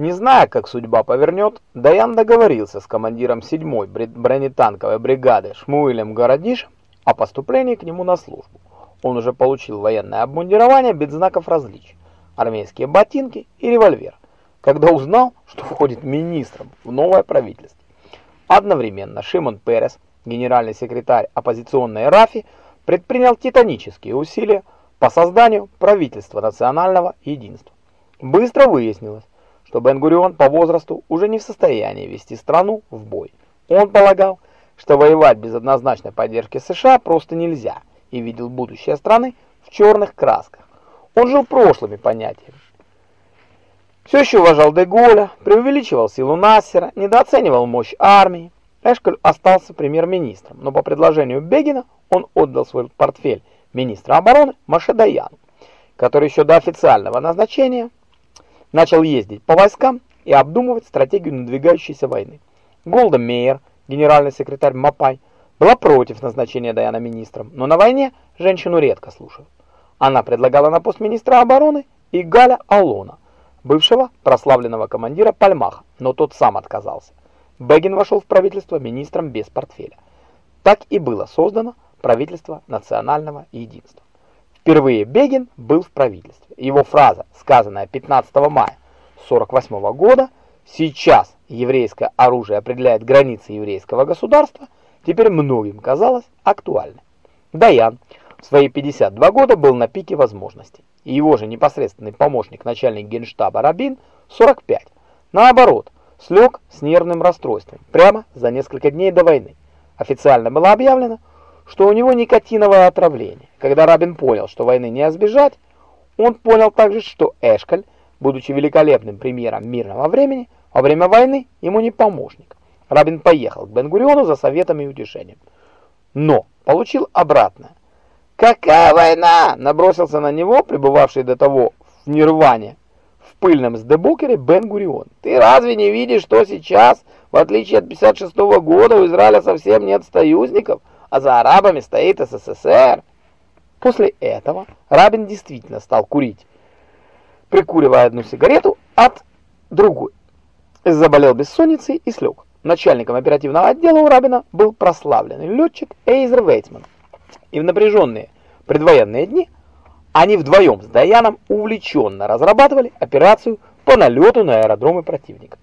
Не зная, как судьба повернет, Даян договорился с командиром 7-й бронетанковой бригады Шмуилем Городишем о поступлении к нему на службу. Он уже получил военное обмундирование без знаков различия, армейские ботинки и револьвер, когда узнал, что входит министром в новое правительство. Одновременно Шимон Перес, генеральный секретарь оппозиционной РАФИ, предпринял титанические усилия по созданию правительства национального единства. Быстро выяснилось, что Бен-Гурион по возрасту уже не в состоянии вести страну в бой. Он полагал, что воевать без однозначной поддержки США просто нельзя, и видел будущее страны в черных красках. Он жил прошлыми понятиями. Все еще уважал Деголя, преувеличивал силу Нассера, недооценивал мощь армии. Эшколь остался премьер-министром, но по предложению Бегина он отдал свой портфель министра обороны Машедаяну, который еще до официального назначения начал ездить по войскам и обдумывать стратегию надвигающейся войны. Голда Мейер, генеральный секретарь МАПАЙ, была против назначения Даяна министром, но на войне женщину редко слушают. Она предлагала на пост министра обороны и Галя Алона, бывшего прославленного командира Пальмаха, но тот сам отказался. Бегин вошел в правительство министром без портфеля. Так и было создано правительство национального единства. Впервые Бегин был в правительстве. Его фраза, сказанная 15 мая 48 года, «Сейчас еврейское оружие определяет границы еврейского государства», теперь многим казалось актуальной. Даян в свои 52 года был на пике возможностей, и его же непосредственный помощник начальник генштаба Рабин 45. Наоборот, слег с нервным расстройством прямо за несколько дней до войны. Официально было объявлено, что у него никотиновое отравление. Когда Рабин понял, что войны не избежать, он понял также, что Эшкаль, будучи великолепным премьером мирного времени, во время войны ему не помощник. Рабин поехал к Бен-Гуриону за советом и утешением. Но получил обратное. «Какая война?» – набросился на него, пребывавший до того в нирване, в пыльном сдебукере Бен-Гурион. «Ты разве не видишь, что сейчас, в отличие от 56 -го года, у Израиля совсем нет союзников?» А за арабами стоит СССР. После этого Рабин действительно стал курить, прикуривая одну сигарету от другой. Заболел бессонницей и слег. Начальником оперативного отдела у Рабина был прославленный летчик Эйзер Вейтман. И в напряженные предвоенные дни они вдвоем с Даяном увлеченно разрабатывали операцию по налету на аэродромы противника.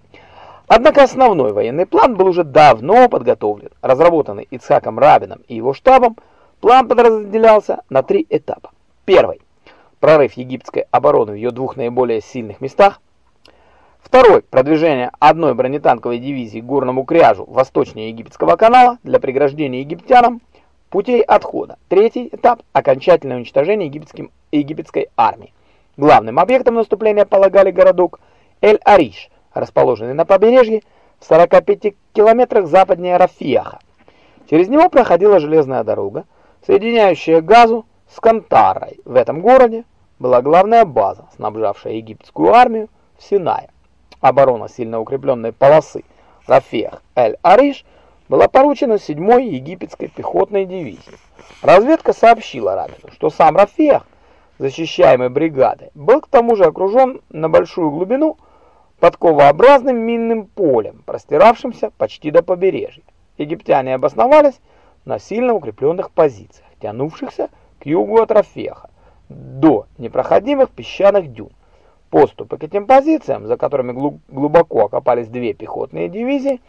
Однако основной военный план был уже давно подготовлен. Разработанный Ицхаком Рабином и его штабом, план подразделялся на три этапа. Первый – прорыв египетской обороны в ее двух наиболее сильных местах. Второй – продвижение одной бронетанковой дивизии к горному кряжу восточнее египетского канала для преграждения египтянам путей отхода. Третий этап – окончательное уничтожение египетским, египетской армии. Главным объектом наступления полагали городок Эль-Ариш – расположенный на побережье в 45 километрах западнее Рафиаха. Через него проходила железная дорога, соединяющая Газу с Кантарой. В этом городе была главная база, снабжавшая египетскую армию в Синае. Оборона сильно укрепленной полосы Рафиах-эль-Ариш была поручена 7-й египетской пехотной дивизии. Разведка сообщила Рабину, что сам Рафиах, защищаемый бригадой, был к тому же окружен на большую глубину подковообразным минным полем, простиравшимся почти до побережья. Египтяне обосновались на сильно укрепленных позициях, тянувшихся к югу от Рафеха, до непроходимых песчаных дюн. Поступы к этим позициям, за которыми глубоко окопались две пехотные дивизии,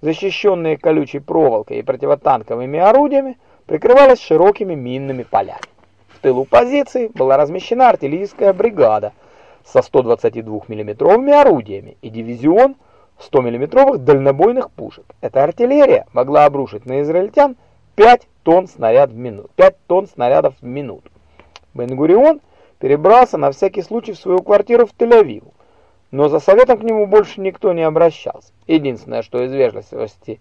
защищенные колючей проволокой и противотанковыми орудиями, прикрывались широкими минными полями. В тылу позиции была размещена артиллерийская бригада – со 122 миллиметровыми орудиями и дивизион 100 миллиметровых дальнобойных пушек. Эта артиллерия могла обрушить на израильтян 5 тонн, снаряд в минуту, 5 тонн снарядов в минуту. Бен-Гурион перебрался на всякий случай в свою квартиру в Тель-Авиву, но за советом к нему больше никто не обращался. Единственное, что из вежливости,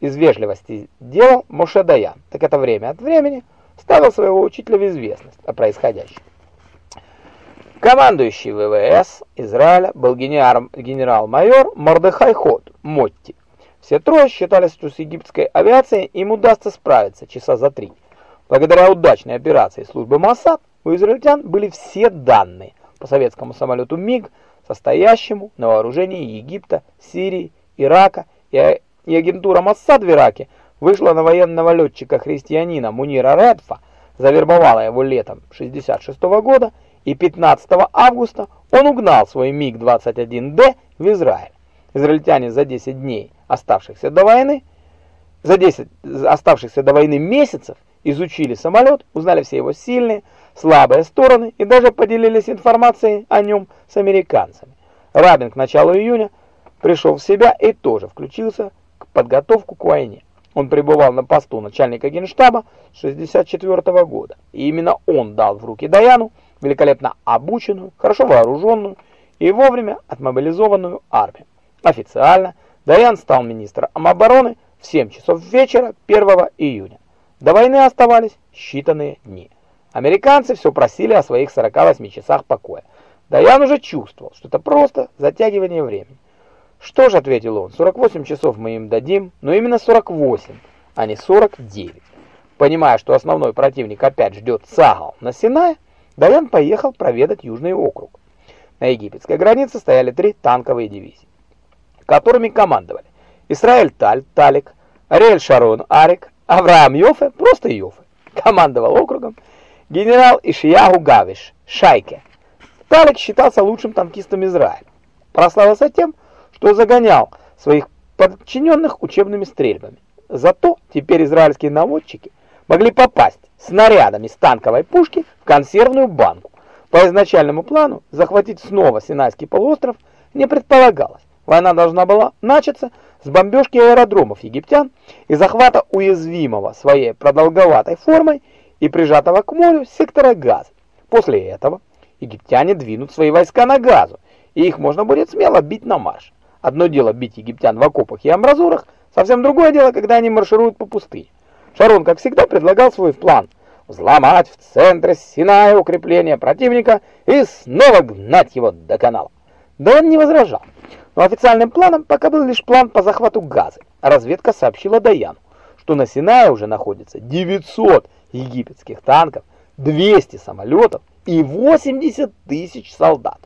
из вежливости делал Моше Даян, так это время от времени ставил своего учителя в известность о происходящем. Командующий ВВС Израиля был генерал-майор Мордехай Ход Мотти. Все трое считали, что с египетской авиацией им удастся справиться часа за три. Благодаря удачной операции службы Моссад у израильтян были все данные по советскому самолету МиГ состоящему на вооружении Египта, Сирии, Ирака и, и агентура Моссад в Ираке вышла на военного летчика-христианина Мунира Редфа, завербовала его летом 66 -го года, и 15 августа он угнал свой МиГ-21Д в Израиль. Израильтяне за 10 дней, оставшихся до войны, за 10 оставшихся до войны месяцев, изучили самолет, узнали все его сильные, слабые стороны и даже поделились информацией о нем с американцами. Рабин к началу июня пришел в себя и тоже включился к подготовку к войне. Он пребывал на посту начальника генштаба с 64 года, и именно он дал в руки Даяну великолепно обученную, хорошо вооруженную и вовремя отмобилизованную армию. Официально Даян стал министром обороны в 7 часов вечера 1 июня. До войны оставались считанные дни. Американцы все просили о своих 48 часах покоя. Даян уже чувствовал, что это просто затягивание времени. «Что ж», — ответил он, — «48 часов мы им дадим, но именно 48, а не 49». Понимая, что основной противник опять ждет Сагал на Синае, Даян поехал проведать Южный округ. На египетской границе стояли три танковые дивизии, которыми командовали Исраэль Таль, Талик, Ариэль Шарон, Арик, Авраам Йофе, просто Йофе. Командовал округом генерал Ишияху Гавиш, Шайке. Талик считался лучшим танкистом Израиля. Прославился тем, что загонял своих подчиненных учебными стрельбами. Зато теперь израильские наводчики могли попасть снарядами с танковой пушки в консервную банку. По изначальному плану захватить снова Синайский полуостров не предполагалось. Война должна была начаться с бомбежки аэродромов египтян и захвата уязвимого своей продолговатой формой и прижатого к морю сектора Газа. После этого египтяне двинут свои войска на Газу, и их можно будет смело бить на марш. Одно дело бить египтян в окопах и амбразурах, совсем другое дело, когда они маршируют по пустыне. Шарон, как всегда, предлагал свой план – взломать в центре Синая укрепление противника и снова гнать его до канала. Да он не возражал. Но официальным планом пока был лишь план по захвату Газы. Разведка сообщила Даяну, что на Синае уже находится 900 египетских танков, 200 самолетов и 80 тысяч солдат.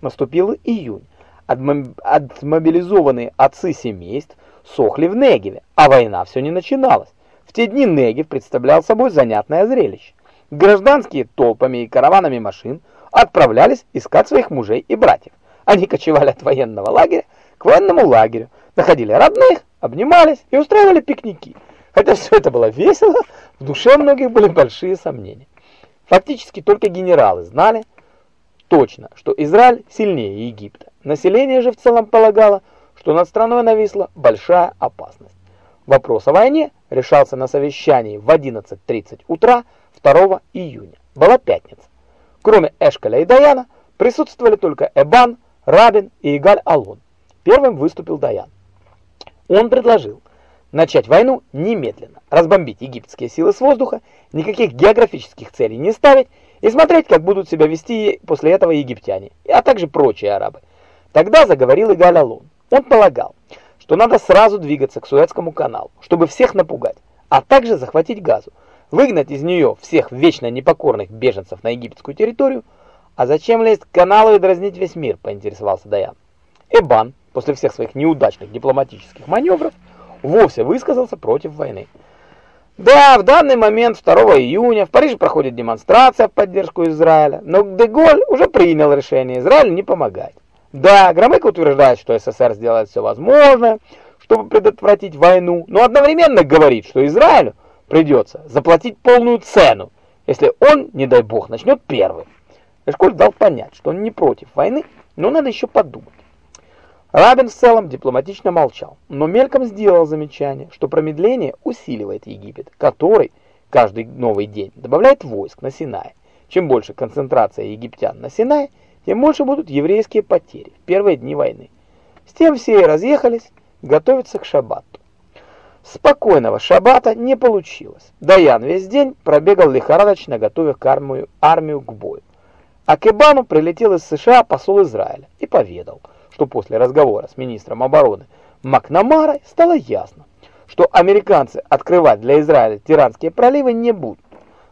Наступил июнь. Отмобилизованные отцы семейств сохли в Негеве, а война все не начиналась. В те дни Негев представлял собой занятное зрелище. Гражданские толпами и караванами машин отправлялись искать своих мужей и братьев. Они кочевали от военного лагеря к военному лагерю, находили родных, обнимались и устраивали пикники. Хотя все это было весело, в душе многих были большие сомнения. Фактически только генералы знали точно, что Израиль сильнее Египта. Население же в целом полагало, что над страной нависла большая опасность. Вопрос о войне решался на совещании в 11.30 утра 2 июня. Была пятница. Кроме Эшкаля и Даяна присутствовали только Эбан, Рабин и Игаль-Алон. Первым выступил Даян. Он предложил начать войну немедленно, разбомбить египетские силы с воздуха, никаких географических целей не ставить и смотреть, как будут себя вести после этого египтяне, а также прочие арабы. Тогда заговорил Игаль-Алон. Он полагал, что надо сразу двигаться к Суэцкому каналу, чтобы всех напугать, а также захватить Газу, выгнать из нее всех вечно непокорных беженцев на египетскую территорию. А зачем лезть к каналу и дразнить весь мир, поинтересовался Даян. Эбан, после всех своих неудачных дипломатических маневров, вовсе высказался против войны. Да, в данный момент, 2 июня, в Париже проходит демонстрация в поддержку Израиля, но Деголь уже принял решение Израилю не помогать. Да, Громыко утверждает, что СССР сделает все возможное, чтобы предотвратить войну, но одновременно говорит, что Израилю придется заплатить полную цену, если он, не дай бог, начнет первым. Эшколь дал понять, что он не против войны, но надо еще подумать. Рабин в целом дипломатично молчал, но мельком сделал замечание, что промедление усиливает Египет, который каждый новый день добавляет войск на Синае. Чем больше концентрация египтян на Синае, тем больше будут еврейские потери в первые дни войны. С тем все и разъехались готовиться к шаббату. Спокойного шаббата не получилось. Даян весь день пробегал лихорадочно, готовя к армию, армию к бою. А к Ибану прилетел из США посол Израиля и поведал, что после разговора с министром обороны Макнамарой стало ясно, что американцы открывать для Израиля Тиранские проливы не будут.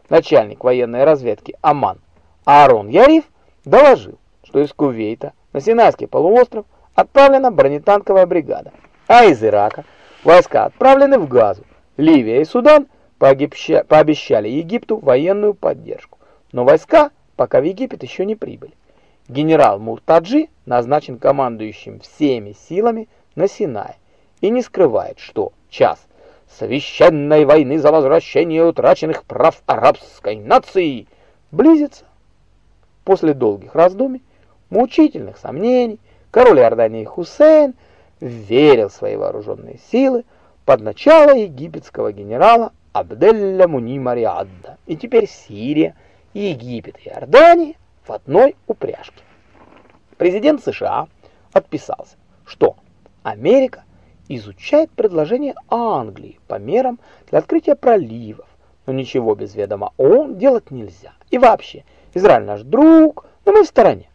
Начальник военной разведки Аман Аарон Яриф доложил, что из Кувейта на Синайский полуостров отправлена бронетанковая бригада, а из Ирака войска отправлены в Газу. Ливия и Судан пообещали Египту военную поддержку, но войска пока в Египет еще не прибыли. Генерал Муртаджи назначен командующим всеми силами на Синае и не скрывает, что час священной войны за возвращение утраченных прав арабской нации близится. После долгих раздумий, мучительных сомнений, король Иордании Хусейн верил в свои вооруженные силы под начало египетского генерала Абделля Муни Мариадда. И теперь Сирия, Египет и Иордания в одной упряжке. Президент США отписался, что Америка изучает предложение Англии по мерам для открытия проливов, но ничего без ведома ООН делать нельзя. И вообще, Израиль наш друг, но мы в стороне.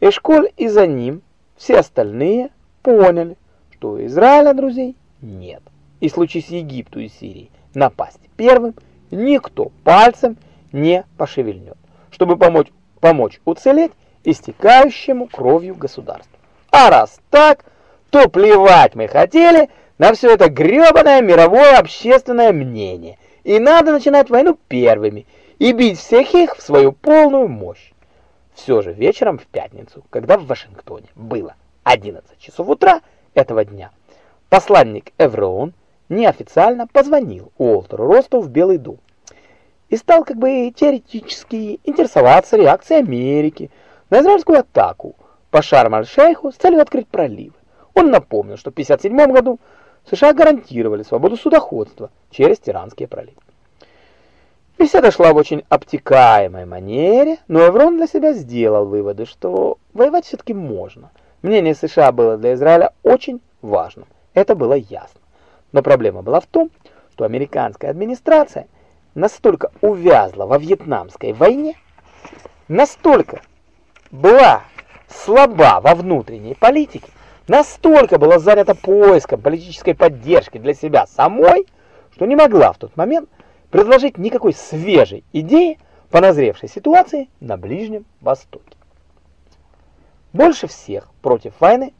Эшколь и за ним все остальные поняли, что у Израиля друзей нет. И случись Египту и Сирии напасть первым, никто пальцем не пошевельнет, чтобы помочь, помочь уцелеть истекающему кровью государству. А раз так, то плевать мы хотели на все это гребаное мировое общественное мнение. И надо начинать войну первыми и бить всех их в свою полную мощь. Все же вечером в пятницу, когда в Вашингтоне было 11 часов утра этого дня, посланник Эвроон неофициально позвонил Уолтеру Росту в Белый дом и стал как бы теоретически интересоваться реакцией Америки на израильскую атаку по Шарм-аль-Шейху с целью открыть проливы. Он напомнил, что в 1957 году США гарантировали свободу судоходства через Тиранские проливы. Беседа шла в очень обтекаемой манере, но Эврон для себя сделал выводы, что воевать все-таки можно. Мнение США было для Израиля очень важным, это было ясно. Но проблема была в том, что американская администрация настолько увязла во Вьетнамской войне, настолько была слаба во внутренней политике, настолько была занята поиском политической поддержки для себя самой, что не могла в тот момент предложить никакой свежей идеи по назревшей ситуации на Ближнем Востоке. Больше всех против войны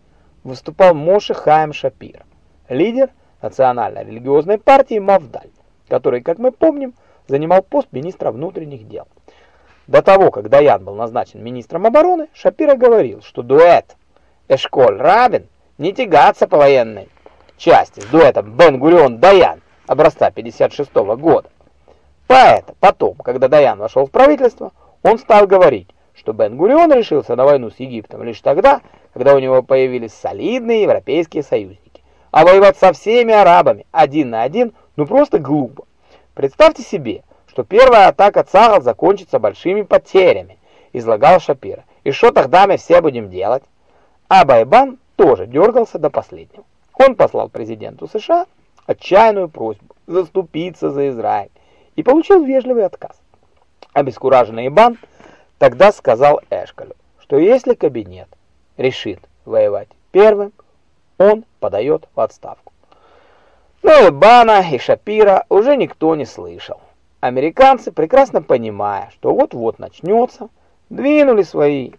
выступал Моше Хаим Шапир, лидер национально-религиозной партии Мавдаль, который, как мы помним, занимал пост министра внутренних дел. До того, как Даян был назначен министром обороны, Шапира говорил, что дуэт Эшколь-Рабин не тягаться по военной части с дуэтом Бен-Гурион-Даян образца 56 -го года. Поэтому потом, когда Даян вошел в правительство, он стал говорить, что Бен-Гурион решился на войну с Египтом лишь тогда, когда у него появились солидные европейские союзники. А воевать со всеми арабами один на один ну просто глупо. Представьте себе, что первая атака Цагал закончится большими потерями, излагал Шапира. И что тогда мы все будем делать? А Байбан тоже дергался до последнего. Он послал президенту США отчаянную просьбу заступиться за Израиль и получил вежливый отказ. Обескураженный Ибан тогда сказал Эшкалю, что если кабинет решит воевать первым, он подает в отставку. Но Ибана и Шапира уже никто не слышал. Американцы, прекрасно понимая, что вот-вот начнется, двинули свои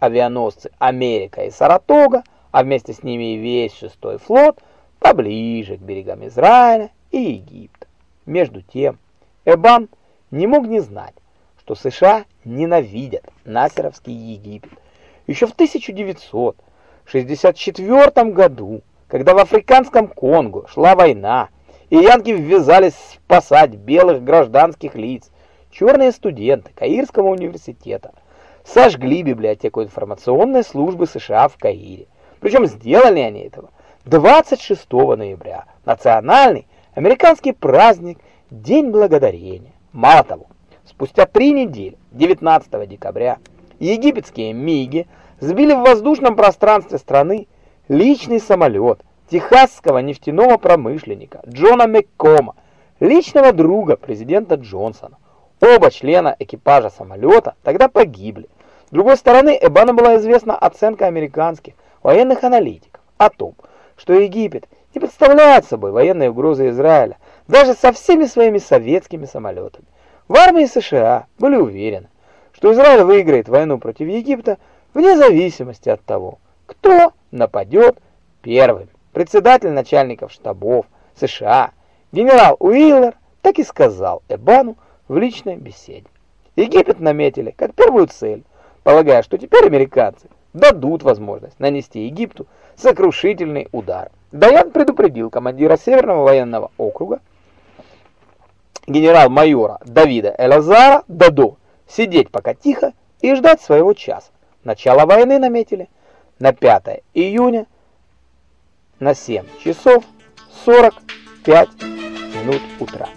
авианосцы Америка и Саратога, а вместе с ними и весь шестой флот, поближе к берегам Израиля и Египта. Между тем, Эбан не мог не знать, что США ненавидят Насеровский Египет. Еще в 1964 году, когда в африканском Конго шла война, и янки ввязались спасать белых гражданских лиц, черные студенты Каирского университета сожгли библиотеку информационной службы США в Каире. Причем сделали они этого 26 ноября, национальный американский праздник День Благодарения. Мало того, спустя три недели, 19 декабря, египетские МИГи сбили в воздушном пространстве страны личный самолет техасского нефтяного промышленника Джона Маккома, личного друга президента Джонсона. Оба члена экипажа самолета тогда погибли. С другой стороны, Эбану была известна оценка американских военных аналитиков о том, что Египет не представляет собой военной угрозы Израиля, даже со всеми своими советскими самолетами. В армии США были уверены, что Израиль выиграет войну против Египта вне зависимости от того, кто нападет первым. Председатель начальников штабов США генерал Уиллер так и сказал Эбану в личной беседе. Египет наметили как первую цель, полагая, что теперь американцы дадут возможность нанести Египту сокрушительный удар. Даян предупредил командира Северного военного округа генерал-майора Давида Элазара Дадо сидеть пока тихо и ждать своего часа. Начало войны наметили на 5 июня на 7 часов 45 минут утра.